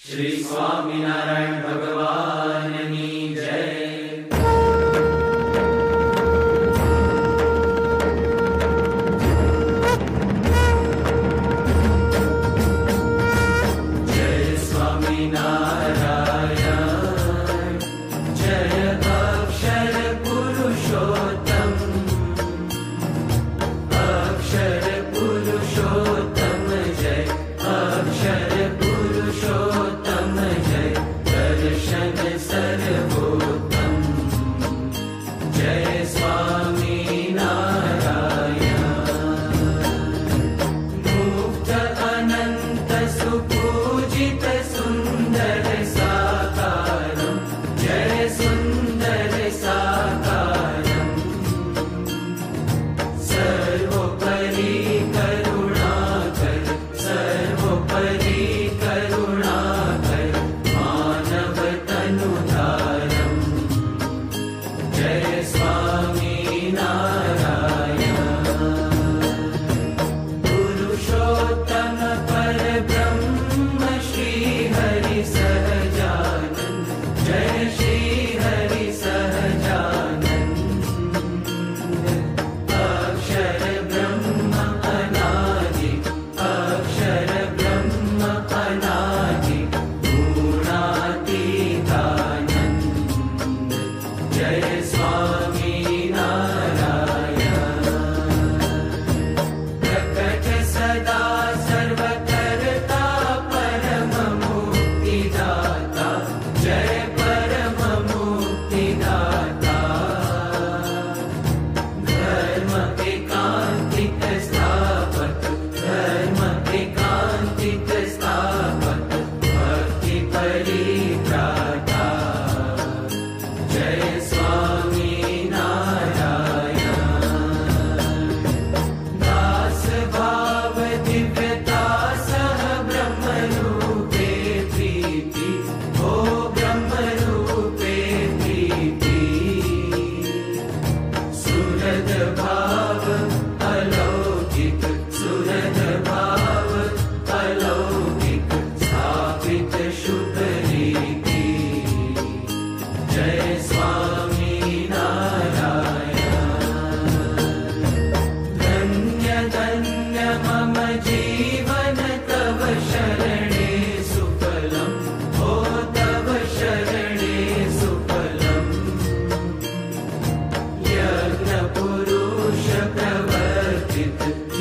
श्री स्वामिनारायण भगवाननी जय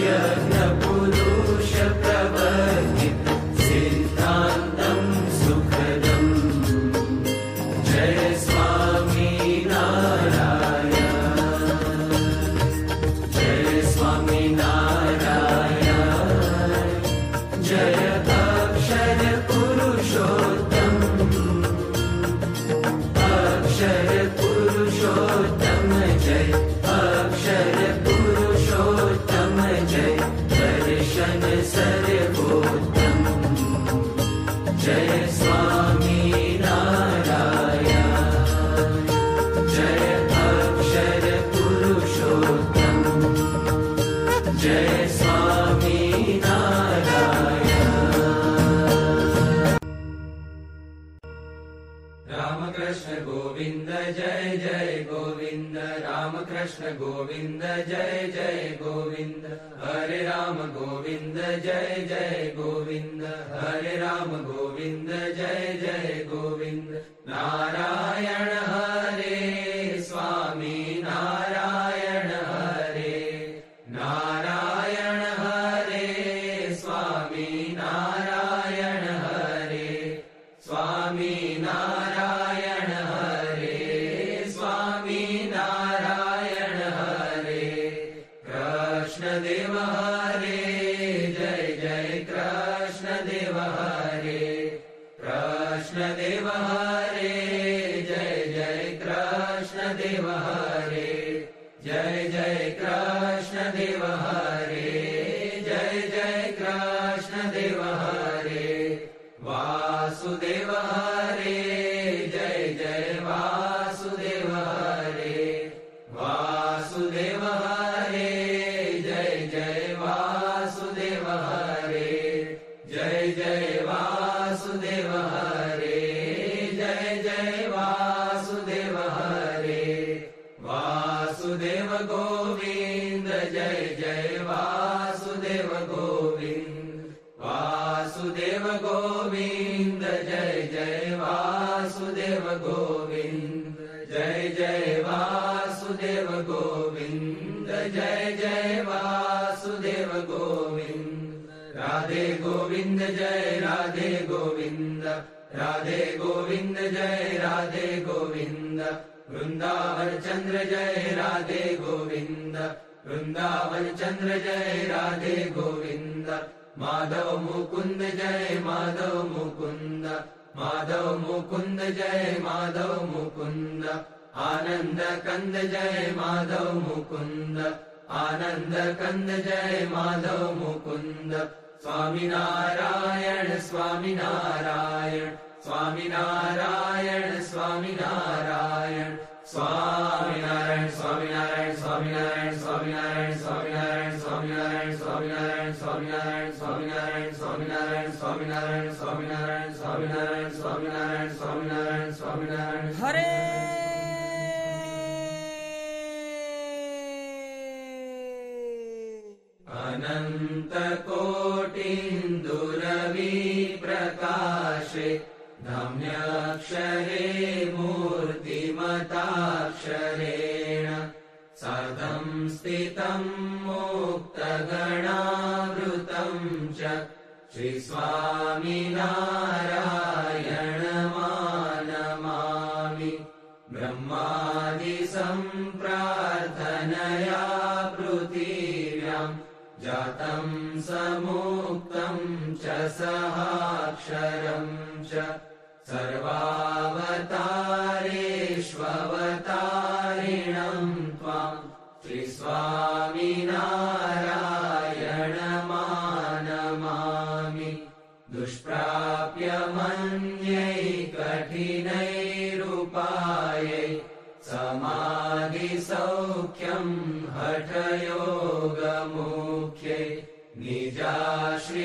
Yeah. जय स्वामी Deva जय वासुदेव गोविन्द जय जय वासुदेव गोविन्द जय जय वासुदेव गोविन्द। राधे गोविन्द जय राधे गोविन्द राधे गोविन्द जय राधे गोविन्द। वृन्दावन चन्द्र जय राधे गोविन्द। वृन्दावन चन्द्र जय राधे गोविन्द। माधव मुकुन्द जय माधव मुकुन्द माधव मुकुन्द जय माधव मुकुन्द आनन्द कन्द जय माधव मुकुन्द आनन्द कन्द जय माधव मुकुन्द स्वामिनारायण स्वामिनारायण स्वामिनारायण स्वामिनारायण स्वामिनारायण स्वामिनारायण स्वामिनारायण स्वामिनारायण स्वामिनारायण स्वामिनारायण स्वामिनारायण स्वामिनारायण स्वामिनारायण स्वामिनारायण स्वामिनारायण स्वामिनारायण स्वामिनारायण श्रीस्वामिनारायणमानमामि ब्रह्मादिसम्प्रार्थनया पृथिव्याम् जातम् समुक्तम् च सहाक्षरम् च। सर्वावतारेष्ववतारिणम्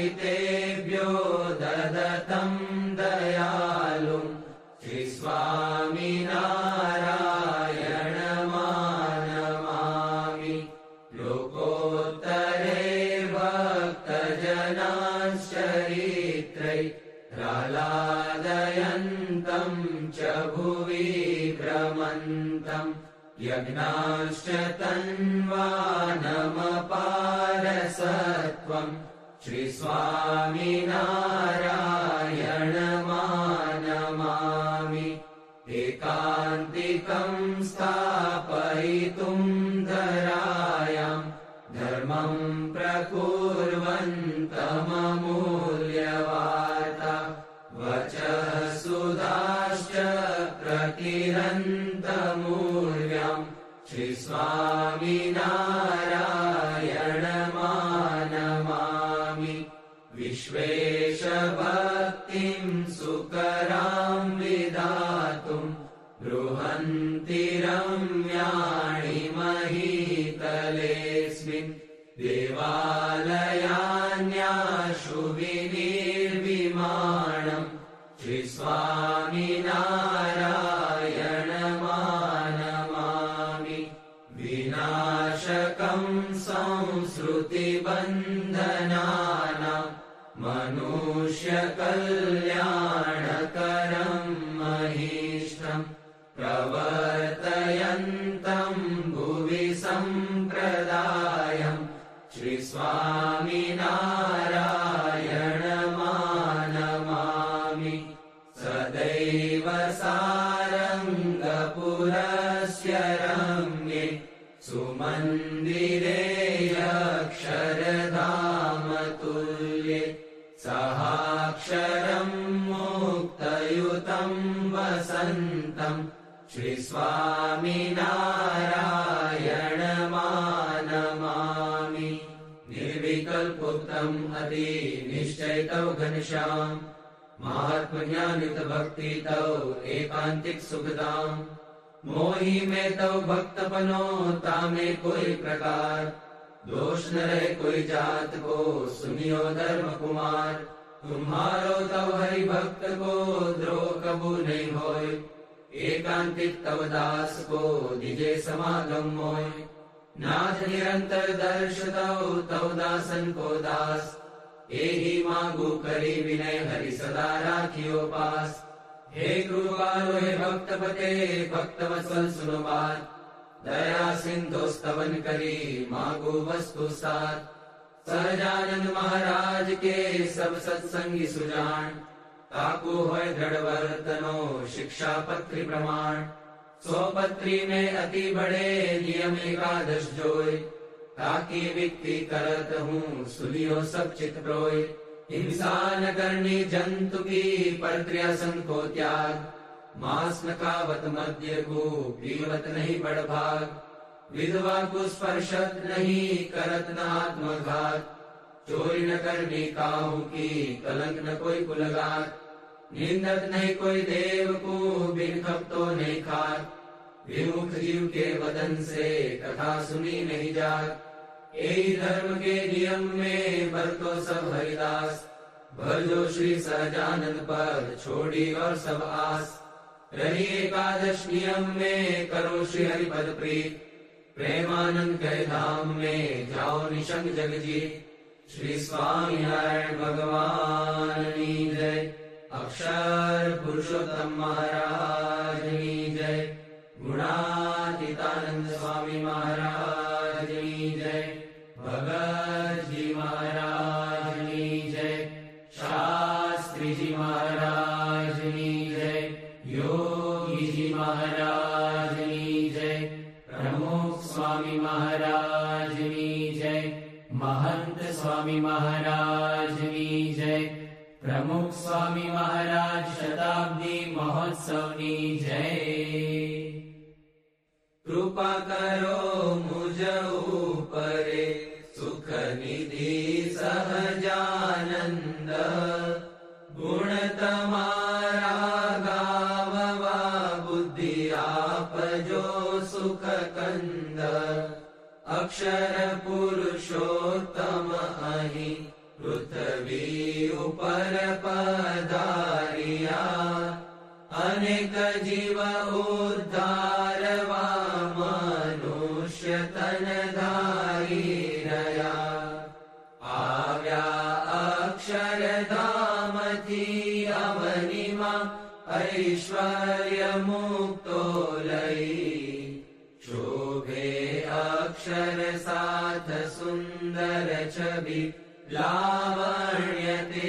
निजाश्रितेभ्यो ददतम् दयालुम् श्रीस्वामिनारायणमानमामि लोकोत्तरे भक्तजनाश्चरित्रै प्रह्लादयन्तम् च भुवि भ्रमन्तम् यज्ञाश्च तन्वानमपारसत्वम् श्रीस्वामिनारायणमानमामि नमामि विनाशकम् संसृतिबन्धनान मनुष्यकल् सुमन्दिरे अक्षरधामतुल्ये सहाक्षरम् मुक्तयुतम् वसन्तम् श्रीस्वामिनारायणमानमामि निर्विकल्पोक्तम् अति निश्चयितौ घनश्याम् महात्मज्ञानितभक्ति तौ एकान्तिक सुखदाम् मोही में तौ भक्तपनो तामे कोई प्रकार। दोष न रहे कोई जात को, सुनियो धर्म कुमार। तुम्हारो तव हरि भक्त को, द्रोह कबू नहीं होय एकांतिक तव दास को दिजे समागम मोय नाथ निरंतर दर्श तव तव दासन को दास। एहि मागु करी विनय, हरि सदा राखियो पास। हे कृपालो हे भक्तपते, भक्तवत्सल सुनो दया सिंधु स्तवन करी, मागु वस्तु साथ सहजानंद महाराज के सब सत्संगी सुजान। काकु होय दृढ़ वर्तनो शिक्षा पत्री प्रमाण। सौ पत्री में अति बड़े नियम एकादश जोय। ताकि विक्ति करत हूँ, सुनियो सब चित प्रोय हिंसा न करनी जंतु की प्रक्रिया को त्याग। मास न कावत मध्य को, पीवत नहीं बड़ भाग विधवा को स्पर्शत नहीं, करत न आत्मघात। चोरी न करनी काहू की, कलंक न कोई कुलगात। निंदत नहीं कोई देव को, बिन खप तो नहीं खात। विमुख जीव के वदन से कथा सुनी नहीं जात। यही धर्म के नियम में बरतो सब हरिदास। भजो श्री सहजानंद पर छोड़ी और सब आस। रही एकादश नियम में करो श्री हरिपद प्रीत। प्रेमानंद के धाम में जाओ निशंग जग जी श्री स्वामी नारायण भगवान जय। अक्षर पुरुषोत्तम महाराज जय। गुणातीतानंद शास्त्री जी आप जो सुख कंद अक्षर पुरुषोत्तम अहि पृथ्वी उपर पदारिया सुन्दर छवि लावण्यते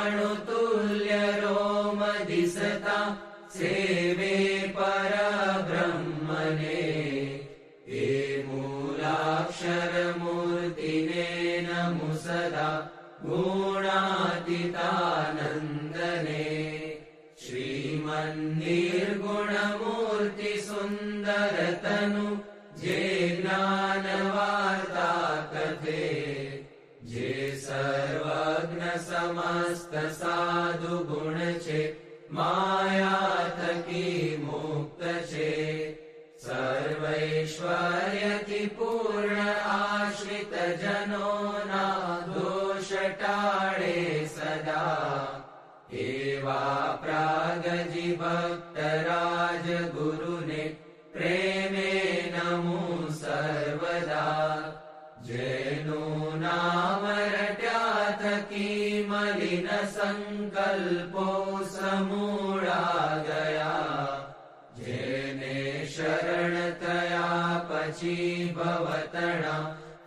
ज्ञानवार्ता कथे जे सर्वज्ञ साधु गुण छे माया थकी मुक्त छे सर्वैश्वर्य की पूर्ण आश्रित जनो ना दोष टाळे सदा। एवा प्रागजी की मलिन संकल्पो समूळा गया जेने शरण तया पची भवतणा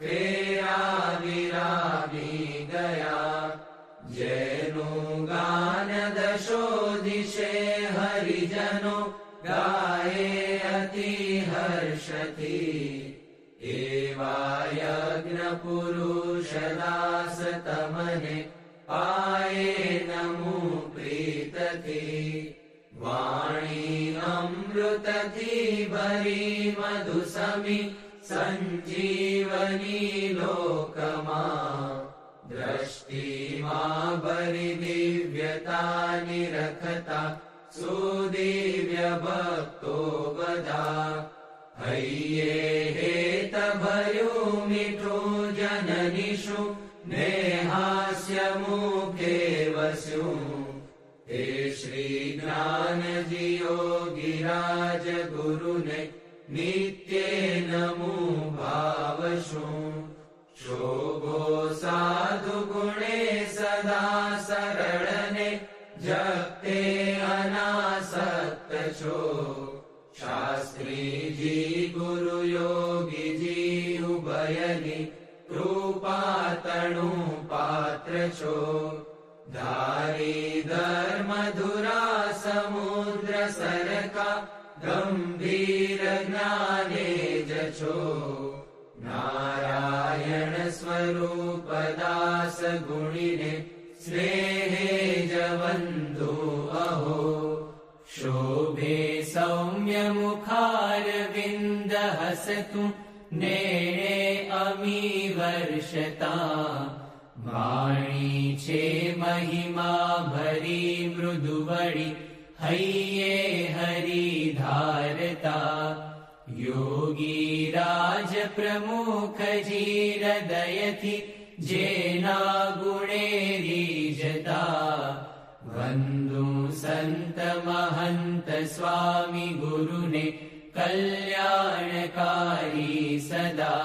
फेरा विरागी गया। जेनु गान दशो हरिजनो गाये अति हर्षति। एवा पाये नमो प्रीतति वाणी अमृतति भरी मधुसमि सञ्जीवनी लोकमा। द्रष्टि मा बलि देव्यतानि रखता सुदेव्यबो वदा हरि नेहास्य मुखे वस्यु हे श्रीज्ञानजियो गिराज गुरुने नित्ये नमो स्नेहे जवन्दो अहो। शोभे सौम्यमुखारविन्द हसतु नेणे अमी वर्षता वाणी छे महिमा भरी मृदुवडि हैये हरि धारता। योगी राज जेना गुणेरीजता बन्धु सन्त महन्त स्वामि गुरुने कल्याणकारी सदा।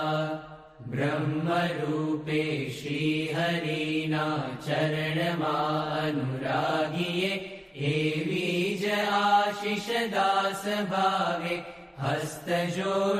ब्रह्मरूपे श्रीहरिणा चरणमानुरागि एबीज आशिषदासभावे हस्तजोडीमागे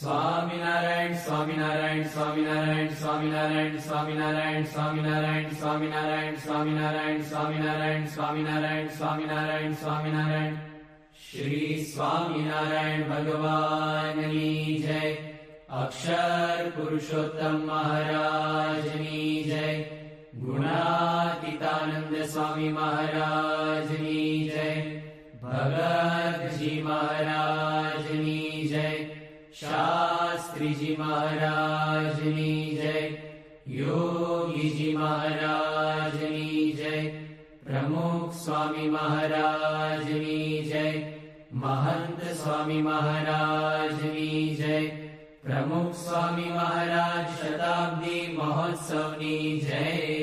स्वामिनारायण स्वामिनारायण स्वामिनारायण स्वामिनारायण स्वामिनारायण स्वामिनारायण स्वामिनारायण स्वामिनारायण स्वामिनारायण स्वामिनारायण स्वामिनारायण स्वामिनारायण श्री स्वामिनारायण भगवानी जय अक्षर पुरुषोत्तम महाराजनी जय गुणातीतानंद स्वामी महाराजनी जय भगत जी महाराजनी शास्त्री जी महाराजनी जय। जी महाराजनी जय। प्रमुख स्वामी महाराजनी जय। महंत स्वामी महाराजनी जय। प्रमुख स्वामी महाराज शताब्दी महोत्सवनी जय